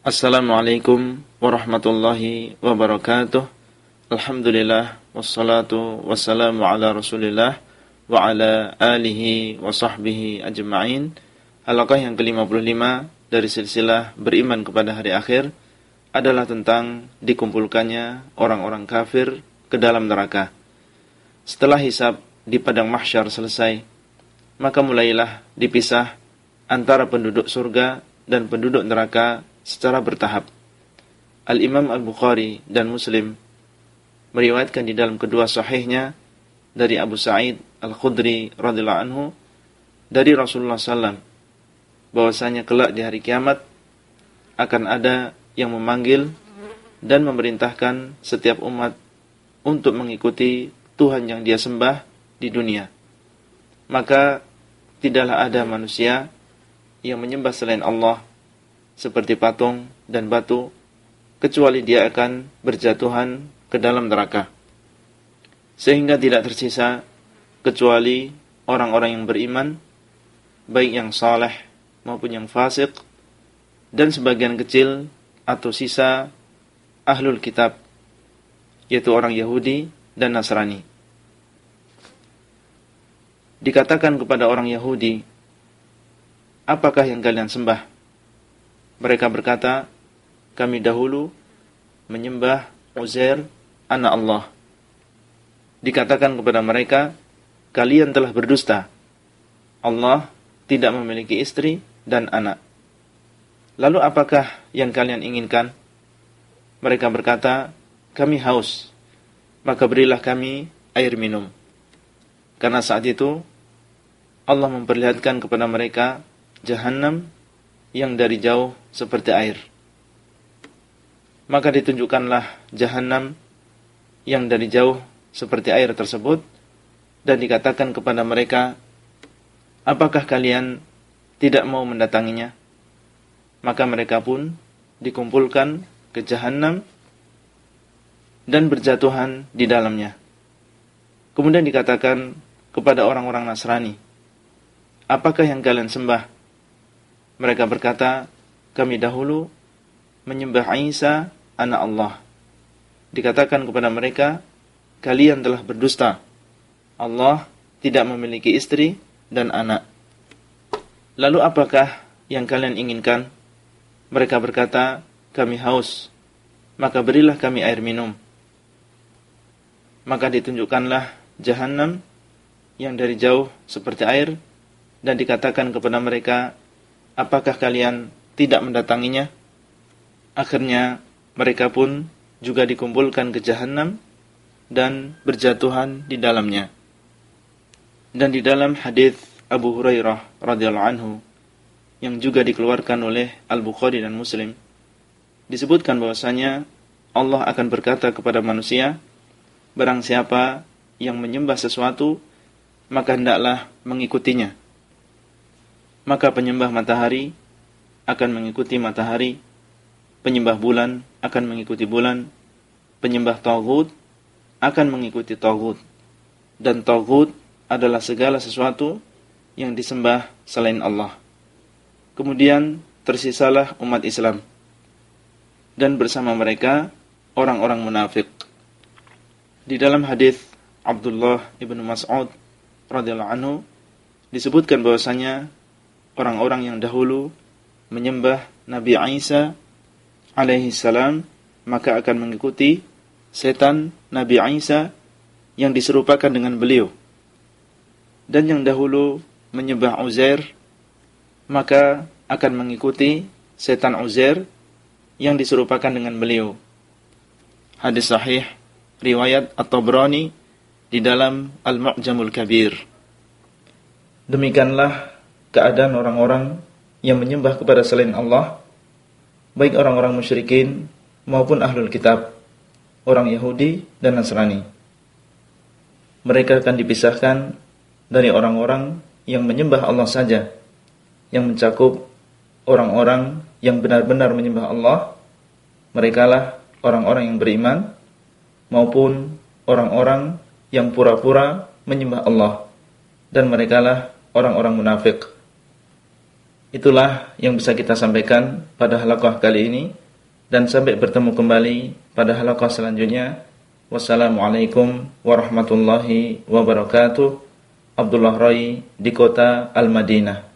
Assalamualaikum warahmatullahi wabarakatuh. Alhamdulillah wassalatu wassalamu ala Rasulillah wa ala alihi wa sahbihi ajma'in. Halaqah yang ke-55 dari silsilah beriman kepada hari akhir adalah tentang dikumpulkannya orang-orang kafir ke dalam neraka. Setelah hisab di padang mahsyar selesai, maka mulailah dipisah antara penduduk surga dan penduduk neraka secara bertahap. Al-Imam Al-Bukhari dan Muslim meriwayatkan di dalam kedua sahihnya dari Abu Sa'id Al-Khudri radhiyallahu anhu dari Rasulullah SAW bahwasanya kelak di hari kiamat akan ada yang memanggil dan memerintahkan setiap umat untuk mengikuti Tuhan yang dia sembah di dunia. Maka tidaklah ada manusia yang menyembah selain Allah seperti patung dan batu kecuali dia akan berjatuhan ke dalam neraka. Sehingga tidak tersisa kecuali orang-orang yang beriman baik yang saleh maupun yang fasik dan sebagian kecil atau sisa ahlul kitab yaitu orang Yahudi dan Nasrani. Dikatakan kepada orang Yahudi apakah yang kalian sembah mereka berkata, kami dahulu menyembah Uzair anak Allah. Dikatakan kepada mereka, kalian telah berdusta. Allah tidak memiliki istri dan anak. Lalu apakah yang kalian inginkan? Mereka berkata, kami haus, maka berilah kami air minum. Karena saat itu, Allah memperlihatkan kepada mereka jahanam yang dari jauh seperti air. Maka ditunjukkanlah jahanam yang dari jauh seperti air tersebut dan dikatakan kepada mereka, apakah kalian tidak mau mendatanginya? Maka mereka pun dikumpulkan ke jahanam dan berjatuhan di dalamnya. Kemudian dikatakan kepada orang-orang Nasrani, apakah yang kalian sembah? Mereka berkata, kami dahulu menyembah Isa anak Allah. Dikatakan kepada mereka, kalian telah berdusta. Allah tidak memiliki istri dan anak. Lalu apakah yang kalian inginkan? Mereka berkata, kami haus, maka berilah kami air minum. Maka ditunjukkanlah jahanam yang dari jauh seperti air dan dikatakan kepada mereka, apakah kalian tidak mendatanginya? Akhirnya mereka pun juga dikumpulkan ke jahanam dan berjatuhan di dalamnya. Dan di dalam hadis Abu Hurairah radhiyallahu anhu yang juga dikeluarkan oleh Al-Bukhari dan Muslim disebutkan bahwasanya Allah akan berkata kepada manusia barang siapa yang menyembah sesuatu maka hendaklah mengikutinya maka penyembah matahari akan mengikuti matahari, penyembah bulan akan mengikuti bulan, penyembah Tauhud akan mengikuti Tauhud. Dan Tauhud adalah segala sesuatu yang disembah selain Allah. Kemudian tersisalah umat Islam. Dan bersama mereka orang-orang munafik. Di dalam hadis Abdullah ibnu Mas'ud radhiyallahu anhu disebutkan bahwasanya orang-orang yang dahulu menyembah Nabi Isa alaihi salam maka akan mengikuti setan Nabi Isa yang diserupakan dengan beliau. Dan yang dahulu menyembah Uzair maka akan mengikuti setan Uzair yang diserupakan dengan beliau. Hadis sahih riwayat At-Tabrani di dalam Al-Mu'jamul Kabir. Demikianlah keadaan orang-orang yang menyembah kepada selain Allah, baik orang-orang musyrikin maupun ahlul kitab, orang Yahudi dan Nasrani. Mereka akan dipisahkan dari orang-orang yang menyembah Allah saja, yang mencakup orang-orang yang benar-benar menyembah Allah, merekalah orang-orang yang beriman, maupun orang-orang yang pura-pura menyembah Allah, dan merekalah orang-orang munafik. Itulah yang bisa kita sampaikan pada halaqah kali ini dan sampai bertemu kembali pada halaqah selanjutnya. Wassalamualaikum warahmatullahi wabarakatuh. Abdullah Rai di kota Al-Madinah.